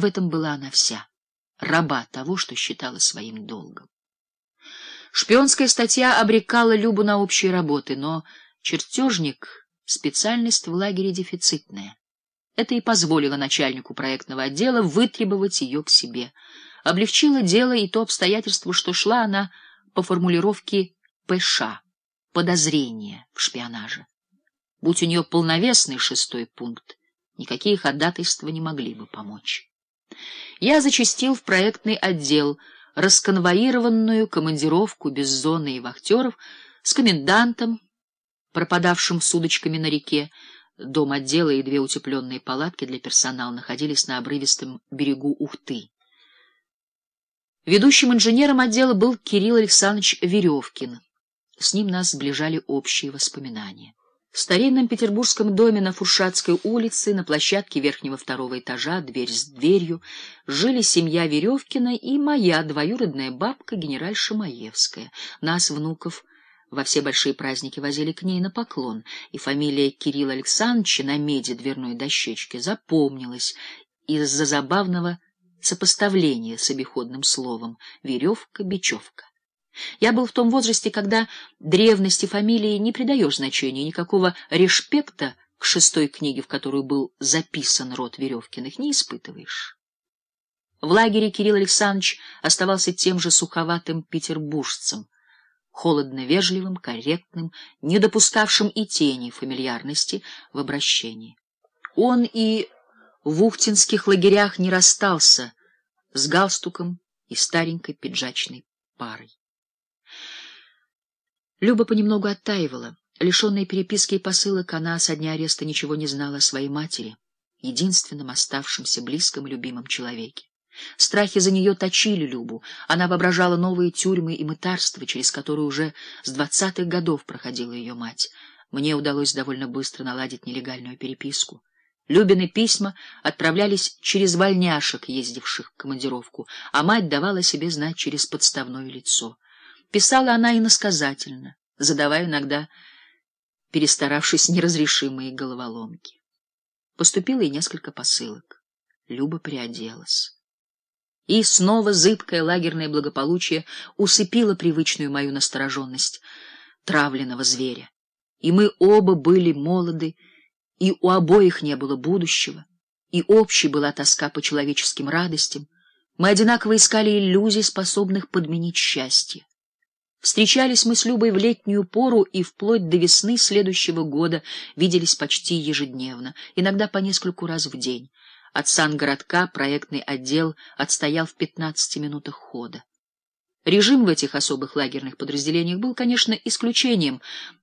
В этом была она вся, раба того, что считала своим долгом. Шпионская статья обрекала Любу на общие работы, но чертежник — специальность в лагере дефицитная. Это и позволило начальнику проектного отдела вытребовать ее к себе. Облегчило дело и то обстоятельство, что шла она по формулировке ПШ — подозрение в шпионаже. Будь у нее полновесный шестой пункт, никакие ходатайства не могли бы помочь. Я зачастил в проектный отдел, расконвоированную командировку без зоны и вахтеров с комендантом, пропадавшим с удочками на реке. Дом отдела и две утепленные палатки для персонала находились на обрывистом берегу Ухты. Ведущим инженером отдела был Кирилл Александрович Веревкин. С ним нас сближали общие воспоминания. В старинном петербургском доме на Фуршатской улице, на площадке верхнего второго этажа, дверь с дверью, жили семья Веревкина и моя двоюродная бабка, генеральша Маевская. Нас, внуков, во все большие праздники возили к ней на поклон, и фамилия Кирилла Александровича на меди дверной дощечке запомнилась из-за забавного сопоставления с обиходным словом «веревка-бечевка». Я был в том возрасте, когда древности фамилии не придаешь значения, никакого респекта к шестой книге, в которую был записан род Веревкиных, не испытываешь. В лагере Кирилл Александрович оставался тем же суховатым петербуржцем, холодно-вежливым, корректным, не допускавшим и тени фамильярности в обращении. Он и в ухтинских лагерях не расстался с галстуком и старенькой пиджачной парой. Люба понемногу оттаивала. Лишенная переписки и посылок, она со дня ареста ничего не знала о своей матери, единственном оставшемся близком и любимом человеке. Страхи за нее точили Любу. Она воображала новые тюрьмы и мытарства, через которые уже с двадцатых годов проходила ее мать. Мне удалось довольно быстро наладить нелегальную переписку. Любины письма отправлялись через вольняшек, ездивших в командировку, а мать давала себе знать через подставное лицо. Писала она иносказательно, задавая иногда, перестаравшись, неразрешимые головоломки. Поступило и несколько посылок. Люба приоделась. И снова зыбкое лагерное благополучие усыпило привычную мою настороженность травленного зверя. И мы оба были молоды, и у обоих не было будущего, и общей была тоска по человеческим радостям. Мы одинаково искали иллюзий, способных подменить счастье. Встречались мы с Любой в летнюю пору и вплоть до весны следующего года виделись почти ежедневно, иногда по нескольку раз в день. От сангородка проектный отдел отстоял в 15 минутах хода. Режим в этих особых лагерных подразделениях был, конечно, исключением,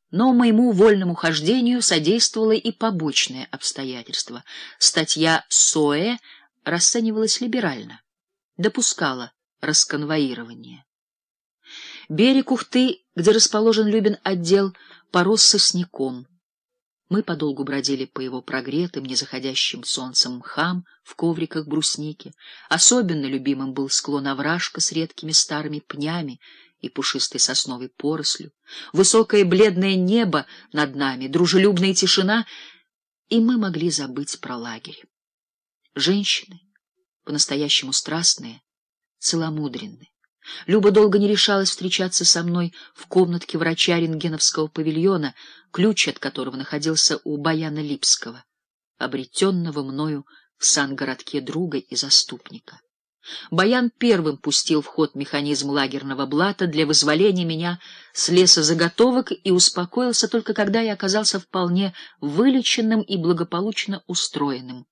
но моему вольному хождению содействовало и побочное обстоятельство. Статья СОЭ расценивалась либерально, допускала расконвоирование. Берег Ухты, где расположен Любин отдел, порос сосняком. Мы подолгу бродили по его прогретым, незаходящим солнцем мхам в ковриках брусники. Особенно любимым был склон овражка с редкими старыми пнями и пушистой сосновой порослью, высокое бледное небо над нами, дружелюбная тишина, и мы могли забыть про лагерь. Женщины, по-настоящему страстные, целомудренные. Люба долго не решалась встречаться со мной в комнатке врача рентгеновского павильона, ключ от которого находился у Баяна Липского, обретенного мною в сангородке друга и заступника. Баян первым пустил в ход механизм лагерного блата для вызволения меня с леса заготовок и успокоился только когда я оказался вполне вылеченным и благополучно устроенным.